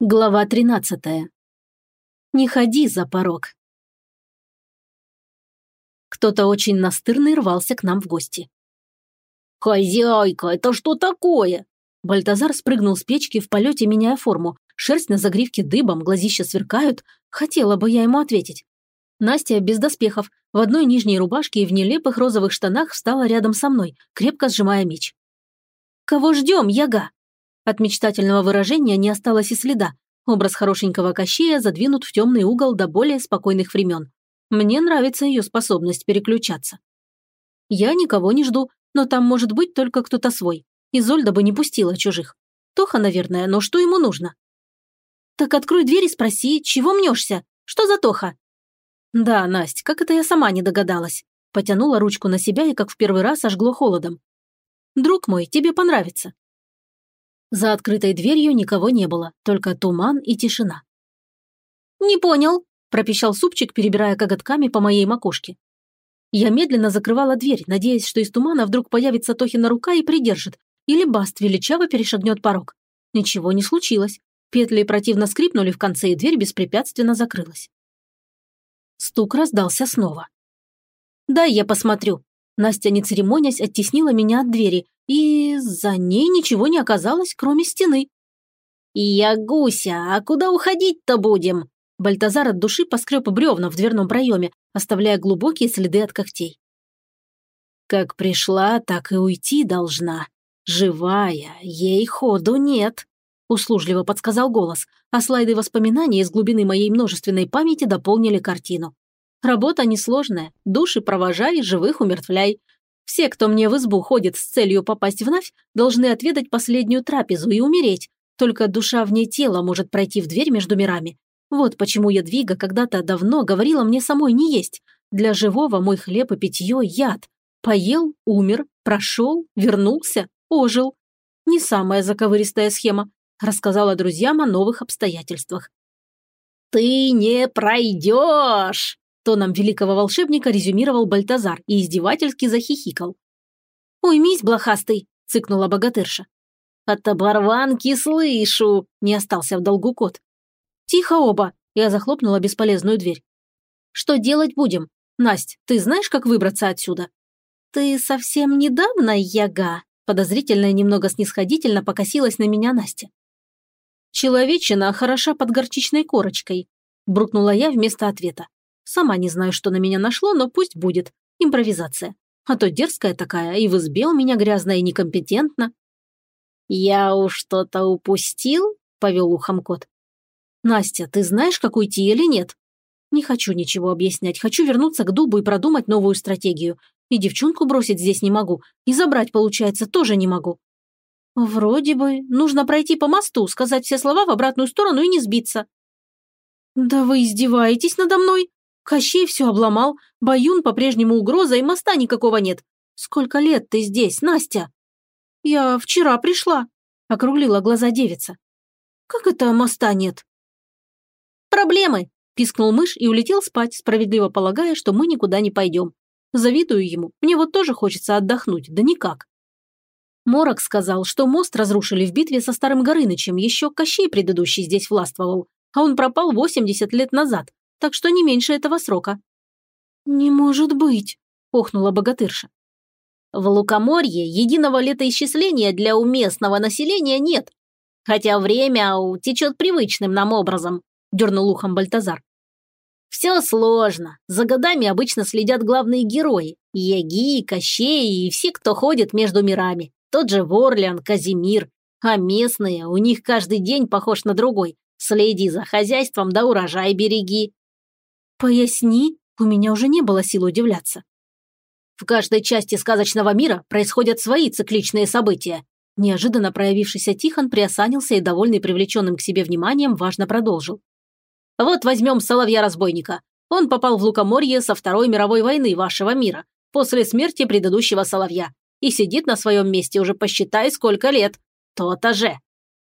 Глава 13. Не ходи за порог. Кто-то очень настырный рвался к нам в гости. «Хозяйка, это что такое?» Бальтазар спрыгнул с печки в полете, меняя форму. Шерсть на загривке дыбом, глазища сверкают. Хотела бы я ему ответить. Настя без доспехов, в одной нижней рубашке и в нелепых розовых штанах встала рядом со мной, крепко сжимая меч. «Кого ждем, Яга?» От мечтательного выражения не осталось и следа. Образ хорошенького Кощея задвинут в темный угол до более спокойных времен. Мне нравится ее способность переключаться. Я никого не жду, но там может быть только кто-то свой. Изольда бы не пустила чужих. Тоха, наверное, но что ему нужно? Так открой дверь и спроси, чего мнешься? Что за Тоха? Да, Насть, как это я сама не догадалась. Потянула ручку на себя и как в первый раз ожгло холодом. Друг мой, тебе понравится. За открытой дверью никого не было, только туман и тишина. «Не понял», – пропищал супчик, перебирая коготками по моей макушке. Я медленно закрывала дверь, надеясь, что из тумана вдруг появится Тохина рука и придержит, или Баст величаво перешагнет порог. Ничего не случилось. Петли противно скрипнули в конце, и дверь беспрепятственно закрылась. Стук раздался снова. «Дай я посмотрю». Настя, не церемонясь, оттеснила меня от двери, и за ней ничего не оказалось, кроме стены. «Я гуся, а куда уходить-то будем?» Бальтазар от души поскреб бревна в дверном проеме, оставляя глубокие следы от когтей. «Как пришла, так и уйти должна. Живая, ей ходу нет», – услужливо подсказал голос, а слайды воспоминаний из глубины моей множественной памяти дополнили картину. Работа несложная, души провожай, живых умертвляй. Все, кто мне в избу ходит с целью попасть в Навь, должны отведать последнюю трапезу и умереть. Только душа вне тела может пройти в дверь между мирами. Вот почему Ядвига когда-то давно говорила мне самой не есть. Для живого мой хлеб и питье – яд. Поел, умер, прошел, вернулся, ожил. Не самая заковыристая схема. Рассказала друзьям о новых обстоятельствах. «Ты не пройдешь!» Тоном великого волшебника резюмировал Бальтазар и издевательски захихикал. «Уймись, блохастый!» – цыкнула богатырша. «От оборванки слышу!» – не остался в долгу кот. «Тихо оба!» – я захлопнула бесполезную дверь. «Что делать будем? Насть, ты знаешь, как выбраться отсюда?» «Ты совсем недавно, Яга?» – подозрительно и немного снисходительно покосилась на меня Настя. «Человечина хороша под горчичной корочкой», – брукнула я вместо ответа. Сама не знаю, что на меня нашло, но пусть будет. Импровизация. А то дерзкая такая, и в избе у меня грязно и некомпетентно. «Я уж что-то упустил?» – повел ухом кот. «Настя, ты знаешь, как уйти или нет?» «Не хочу ничего объяснять. Хочу вернуться к дубу и продумать новую стратегию. И девчонку бросить здесь не могу. И забрать, получается, тоже не могу». «Вроде бы. Нужно пройти по мосту, сказать все слова в обратную сторону и не сбиться». «Да вы издеваетесь надо мной?» Кощей все обломал, Баюн по-прежнему угроза и моста никакого нет. Сколько лет ты здесь, Настя?» «Я вчера пришла», — округлила глаза девица. «Как это моста нет?» «Проблемы», — пискнул мышь и улетел спать, справедливо полагая, что мы никуда не пойдем. Завидую ему, мне вот тоже хочется отдохнуть, да никак. Морок сказал, что мост разрушили в битве со Старым Горынычем, еще Кощей предыдущий здесь властвовал, а он пропал 80 лет назад, так что не меньше этого срока». «Не может быть», – охнула богатырша. «В Лукоморье единого летоисчисления для уместного населения нет, хотя время течет привычным нам образом», – дернул ухом Бальтазар. «Все сложно. За годами обычно следят главные герои – Яги, Кощей и все, кто ходит между мирами. Тот же Ворлиан, Казимир. А местные, у них каждый день похож на другой. Следи за хозяйством, да урожай береги. «Поясни, у меня уже не было сил удивляться». В каждой части сказочного мира происходят свои цикличные события. Неожиданно проявившийся Тихон приосанился и, довольный привлеченным к себе вниманием, важно продолжил. Вот возьмем Соловья-разбойника. Он попал в Лукоморье со Второй мировой войны вашего мира, после смерти предыдущего Соловья, и сидит на своем месте уже посчитай сколько лет. То-то же.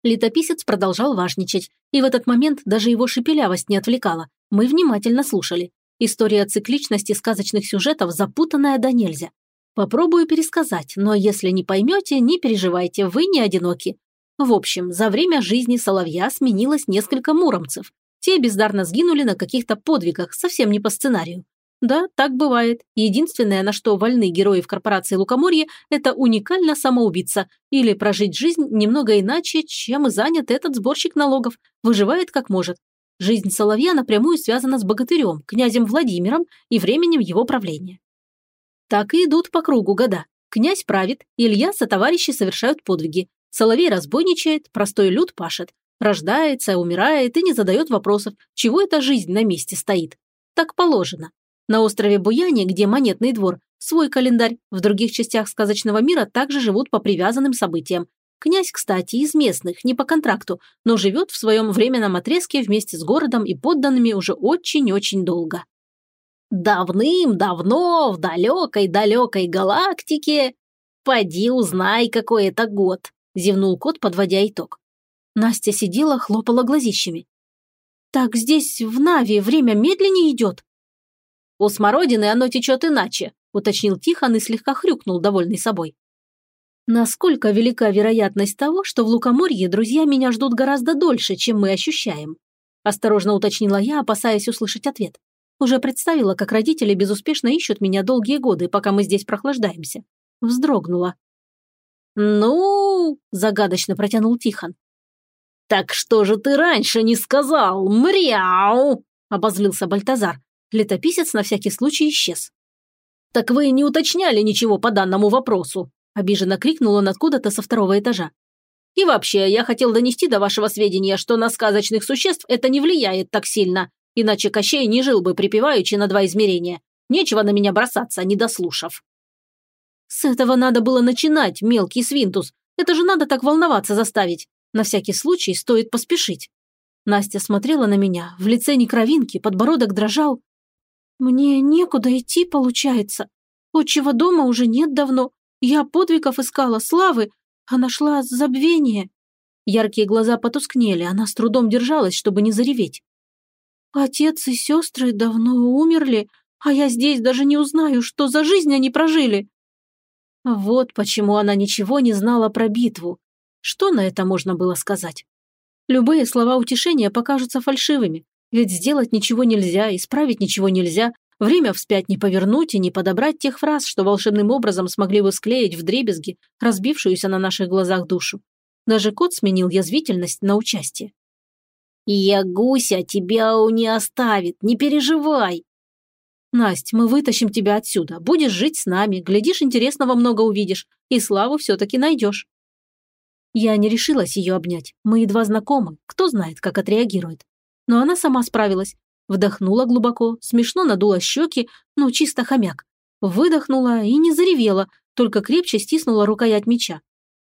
Летописец продолжал важничать, и в этот момент даже его шепелявость не отвлекала. Мы внимательно слушали. История цикличности сказочных сюжетов запутанная до нельзя. Попробую пересказать, но если не поймете, не переживайте, вы не одиноки. В общем, за время жизни Соловья сменилось несколько муромцев. Те бездарно сгинули на каких-то подвигах, совсем не по сценарию. Да, так бывает. Единственное, на что вольны герои в корпорации Лукоморье, это уникально самоубийца или прожить жизнь немного иначе, чем занят этот сборщик налогов, выживает как может. Жизнь Соловья напрямую связана с богатырем, князем Владимиром и временем его правления. Так и идут по кругу года. Князь правит, Илья со товарищи совершают подвиги. Соловей разбойничает, простой люд пашет. Рождается, умирает и не задает вопросов, чего эта жизнь на месте стоит. Так положено. На острове Буяне, где монетный двор, свой календарь, в других частях сказочного мира также живут по привязанным событиям. Князь, кстати, из местных, не по контракту, но живет в своем временном отрезке вместе с городом и подданными уже очень-очень долго. Давным-давно в далекой-далекой галактике... Поди узнай, какой это год, зевнул кот, подводя итог. Настя сидела, хлопала глазищами. Так здесь, в Нави, время медленнее идет? «У смородины оно течет иначе», – уточнил Тихон и слегка хрюкнул, довольный собой. «Насколько велика вероятность того, что в Лукоморье друзья меня ждут гораздо дольше, чем мы ощущаем?» – осторожно уточнила я, опасаясь услышать ответ. Уже представила, как родители безуспешно ищут меня долгие годы, пока мы здесь прохлаждаемся. Вздрогнула. «Ну...» – загадочно протянул Тихон. «Так что же ты раньше не сказал, мряу?» – обозлился Бальтазар. Летописец на всякий случай исчез. «Так вы не уточняли ничего по данному вопросу», обиженно крикнул он откуда-то со второго этажа. «И вообще, я хотел донести до вашего сведения, что на сказочных существ это не влияет так сильно, иначе Кощей не жил бы припеваючи на два измерения. Нечего на меня бросаться, не дослушав». «С этого надо было начинать, мелкий свинтус. Это же надо так волноваться заставить. На всякий случай стоит поспешить». Настя смотрела на меня, в лице не кровинки, подбородок дрожал. «Мне некуда идти, получается. Отчего дома уже нет давно. Я подвигов искала, славы, а нашла забвение». Яркие глаза потускнели, она с трудом держалась, чтобы не зареветь. «Отец и сестры давно умерли, а я здесь даже не узнаю, что за жизнь они прожили». Вот почему она ничего не знала про битву. Что на это можно было сказать? Любые слова утешения покажутся фальшивыми, ведь сделать ничего нельзя, исправить ничего нельзя, время вспять не повернуть и не подобрать тех фраз, что волшебным образом смогли бы склеить в дребезги разбившуюся на наших глазах душу. Даже кот сменил язвительность на участие. «Я гуся тебя не оставит, не переживай!» «Насть, мы вытащим тебя отсюда. Будешь жить с нами, глядишь, интересного много увидишь, и славу все-таки найдешь». Я не решилась ее обнять. Мы едва знакомы, кто знает, как отреагирует но она сама справилась. Вдохнула глубоко, смешно надула щеки, ну, чисто хомяк. Выдохнула и не заревела, только крепче стиснула рукоять меча.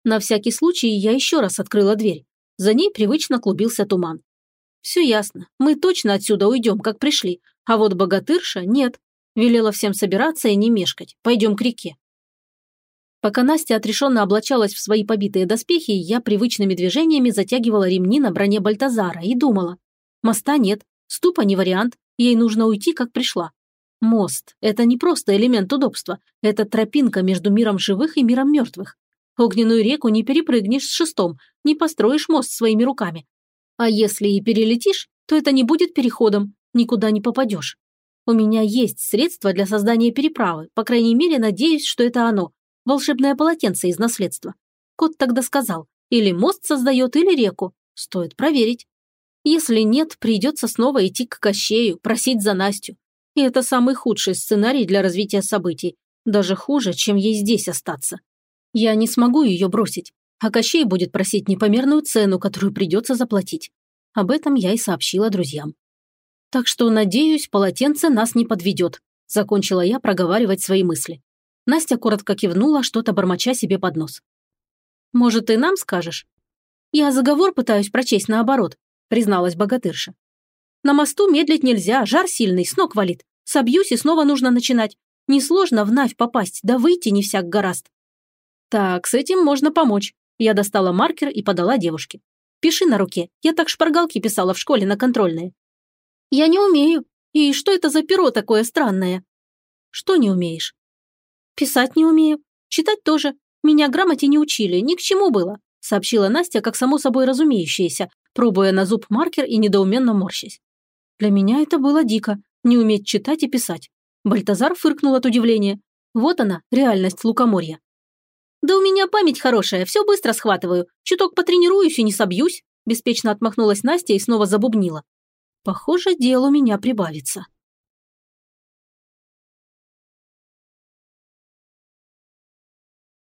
На всякий случай я еще раз открыла дверь. За ней привычно клубился туман. Все ясно, мы точно отсюда уйдем, как пришли, а вот богатырша нет. Велела всем собираться и не мешкать, пойдем к реке. Пока Настя отрешенно облачалась в свои побитые доспехи, я привычными движениями затягивала ремни на броне Бальтазара и думала, Моста нет, ступа не вариант, ей нужно уйти, как пришла. Мост – это не просто элемент удобства, это тропинка между миром живых и миром мертвых. Огненную реку не перепрыгнешь с шестом, не построишь мост своими руками. А если и перелетишь, то это не будет переходом, никуда не попадешь. У меня есть средства для создания переправы, по крайней мере, надеюсь, что это оно. Волшебное полотенце из наследства. Кот тогда сказал, или мост создает, или реку. Стоит проверить. Если нет, придется снова идти к Кощею, просить за Настю. И это самый худший сценарий для развития событий. Даже хуже, чем ей здесь остаться. Я не смогу ее бросить, а Кощей будет просить непомерную цену, которую придется заплатить. Об этом я и сообщила друзьям. Так что, надеюсь, полотенце нас не подведет, закончила я проговаривать свои мысли. Настя коротко кивнула, что-то бормоча себе под нос. «Может, ты нам скажешь?» «Я заговор пытаюсь прочесть наоборот призналась богатырша. На мосту медлить нельзя, жар сильный, с ног валит. Собьюсь, и снова нужно начинать. Несложно в Навь попасть, да выйти не всяк гораст. Так, с этим можно помочь. Я достала маркер и подала девушке. Пиши на руке. Я так шпаргалки писала в школе на контрольные. Я не умею. И что это за перо такое странное? Что не умеешь? Писать не умею. Читать тоже. Меня грамоте не учили, ни к чему было. сообщила Настя, как само собой разумеющееся, пробуя на зуб маркер и недоуменно морщась. Для меня это было дико, не уметь читать и писать. Бальтазар фыркнул от удивления. Вот она, реальность лукоморья. «Да у меня память хорошая, все быстро схватываю. Чуток потренируюсь и не собьюсь», беспечно отмахнулась Настя и снова забубнила. «Похоже, дел у меня прибавится».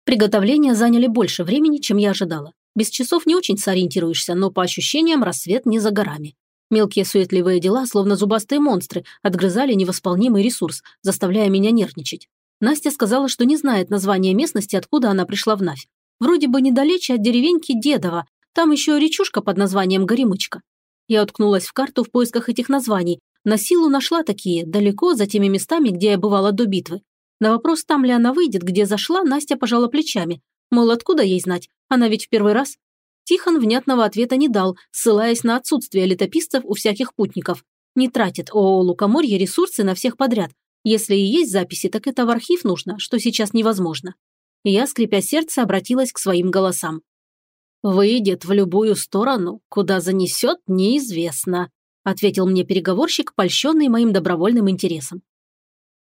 Приготовления заняли больше времени, чем я ожидала. Без часов не очень сориентируешься, но по ощущениям рассвет не за горами. Мелкие суетливые дела, словно зубастые монстры, отгрызали невосполнимый ресурс, заставляя меня нервничать. Настя сказала, что не знает названия местности, откуда она пришла в Навь. Вроде бы недалече от деревеньки Дедова, там еще речушка под названием Горемычка. Я уткнулась в карту в поисках этих названий. На силу нашла такие, далеко за теми местами, где я бывала до битвы. На вопрос, там ли она выйдет, где зашла, Настя пожала плечами. Мол, откуда ей знать? Она ведь в первый раз. Тихон внятного ответа не дал, ссылаясь на отсутствие летописцев у всяких путников. Не тратит ООО «Лукоморье» ресурсы на всех подряд. Если и есть записи, так это в архив нужно, что сейчас невозможно. Я, скрипя сердце, обратилась к своим голосам. «Выйдет в любую сторону, куда занесет, неизвестно», ответил мне переговорщик, польщенный моим добровольным интересом.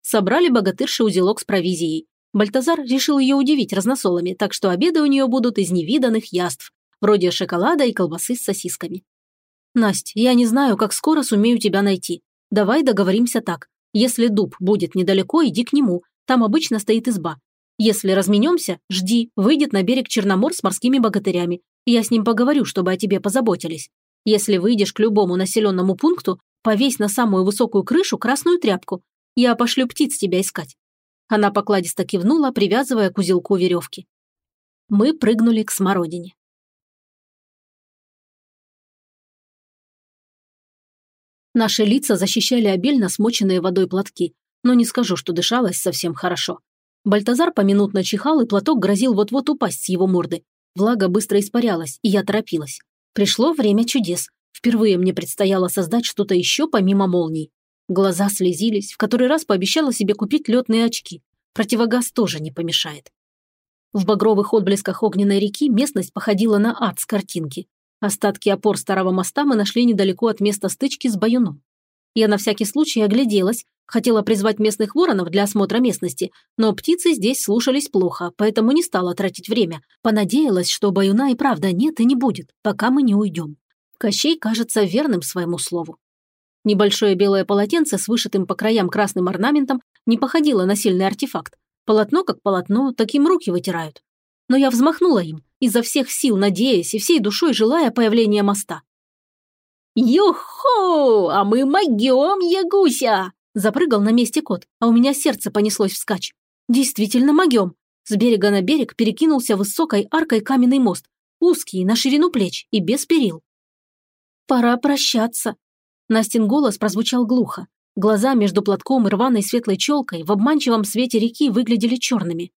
Собрали богатырши узелок с провизией. Бальтазар решил ее удивить разносолами, так что обеды у нее будут из невиданных яств, вроде шоколада и колбасы с сосисками. «Насть, я не знаю, как скоро сумею тебя найти. Давай договоримся так. Если дуб будет недалеко, иди к нему. Там обычно стоит изба. Если разменемся, жди, выйдет на берег Черномор с морскими богатырями. Я с ним поговорю, чтобы о тебе позаботились. Если выйдешь к любому населенному пункту, повесь на самую высокую крышу красную тряпку, я пошлю птиц тебя искать». Она покладисто кивнула, привязывая к узелку веревки. Мы прыгнули к смородине. Наши лица защищали обильно смоченные водой платки, но не скажу, что дышалось совсем хорошо. Бальтазар поминутно чихал, и платок грозил вот-вот упасть с его морды. Влага быстро испарялась, и я торопилась. Пришло время чудес. Впервые мне предстояло создать что-то еще помимо молний. Глаза слезились, в который раз пообещала себе купить летные очки. Противогаз тоже не помешает. В багровых отблесках огненной реки местность походила на ад с картинки. Остатки опор старого моста мы нашли недалеко от места стычки с Баюном. Я на всякий случай огляделась, хотела призвать местных воронов для осмотра местности, но птицы здесь слушались плохо, поэтому не стала тратить время. Понадеялась, что Баюна и правда нет и не будет, пока мы не уйдем. Кощей кажется верным своему слову. Небольшое белое полотенце с вышитым по краям красным орнаментом не походило на сильный артефакт. Полотно как полотно, таким руки вытирают. Но я взмахнула им, изо всех сил надеясь и всей душой желая появления моста. «Юху! А мы могем, Ягуся!» Запрыгал на месте кот, а у меня сердце понеслось вскачь. «Действительно могем!» С берега на берег перекинулся высокой аркой каменный мост, узкий, на ширину плеч и без перил. «Пора прощаться», Настин голос прозвучал глухо. Глаза между платком и рваной светлой челкой в обманчивом свете реки выглядели черными.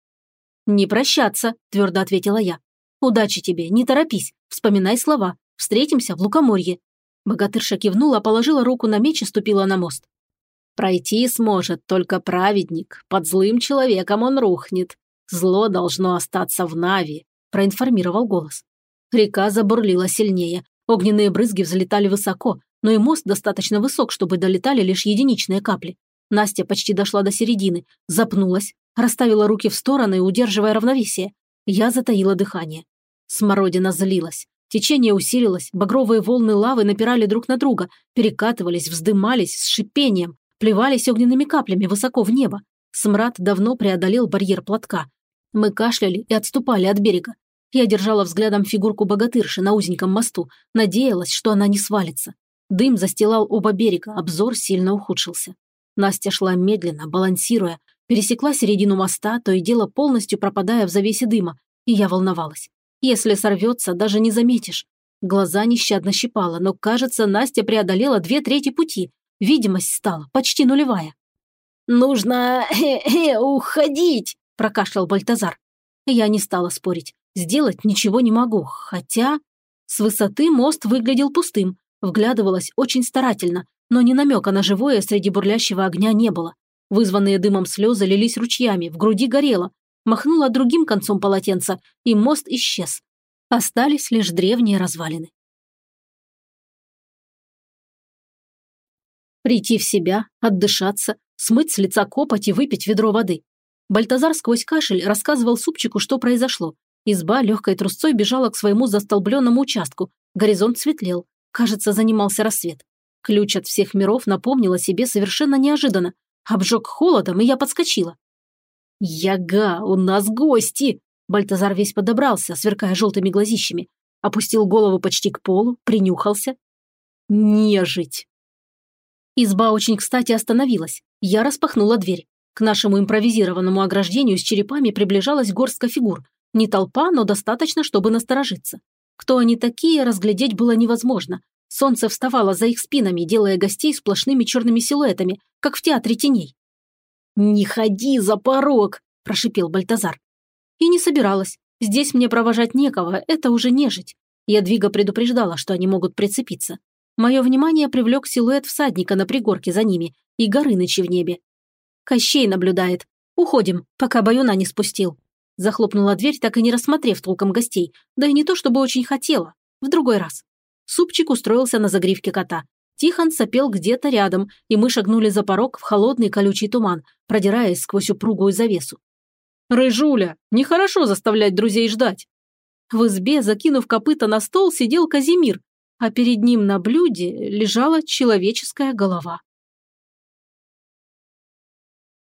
«Не прощаться», – твердо ответила я. «Удачи тебе, не торопись, вспоминай слова. Встретимся в Лукоморье». Богатырша кивнула, положила руку на меч и ступила на мост. «Пройти сможет только праведник. Под злым человеком он рухнет. Зло должно остаться в Нави», – проинформировал голос. Река забурлила сильнее. Огненные брызги взлетали высоко, но и мост достаточно высок, чтобы долетали лишь единичные капли. Настя почти дошла до середины, запнулась, расставила руки в стороны, удерживая равновесие. Я затаила дыхание. Смородина злилась. Течение усилилось, багровые волны лавы напирали друг на друга, перекатывались, вздымались с шипением, плевались огненными каплями высоко в небо. Смрад давно преодолел барьер платка. Мы кашляли и отступали от берега. Я держала взглядом фигурку богатырши на узеньком мосту, надеялась, что она не свалится. Дым застилал оба берега, обзор сильно ухудшился. Настя шла медленно, балансируя, пересекла середину моста, то и дело полностью пропадая в завесе дыма, и я волновалась. Если сорвется, даже не заметишь. Глаза нещадно щипала, но, кажется, Настя преодолела две трети пути. Видимость стала почти нулевая. «Нужно э -э, уходить!» – прокашлял Бальтазар. Я не стала спорить. Сделать ничего не могу, хотя... С высоты мост выглядел пустым, Вглядывалась очень старательно, но ни намека на живое среди бурлящего огня не было. Вызванные дымом слезы лились ручьями, в груди горело. Махнула другим концом полотенца, и мост исчез. Остались лишь древние развалины. Прийти в себя, отдышаться, смыть с лица копоть и выпить ведро воды. Бальтазар сквозь кашель рассказывал супчику, что произошло. Изба легкой трусцой бежала к своему застолбленному участку. Горизонт светлел. Кажется, занимался рассвет. Ключ от всех миров напомнил о себе совершенно неожиданно. Обжег холодом, и я подскочила. «Яга, у нас гости!» Бальтазар весь подобрался, сверкая желтыми глазищами. Опустил голову почти к полу, принюхался. «Нежить!» Изба очень кстати остановилась. Я распахнула дверь. К нашему импровизированному ограждению с черепами приближалась горстка фигур. Не толпа, но достаточно, чтобы насторожиться. Кто они такие, разглядеть было невозможно. Солнце вставало за их спинами, делая гостей сплошными черными силуэтами, как в театре теней. «Не ходи за порог!» – прошипел Бальтазар. И не собиралась. Здесь мне провожать некого, это уже нежить. Ядвига предупреждала, что они могут прицепиться. Мое внимание привлек силуэт всадника на пригорке за ними и Горынычи в небе. Кощей наблюдает. Уходим, пока Баюна не спустил. Захлопнула дверь, так и не рассмотрев толком гостей, да и не то, чтобы очень хотела. В другой раз. Супчик устроился на загривке кота. Тихон сопел где-то рядом, и мы шагнули за порог в холодный колючий туман, продираясь сквозь упругую завесу. «Рыжуля, нехорошо заставлять друзей ждать!» В избе, закинув копыта на стол, сидел Казимир, а перед ним на блюде лежала человеческая голова.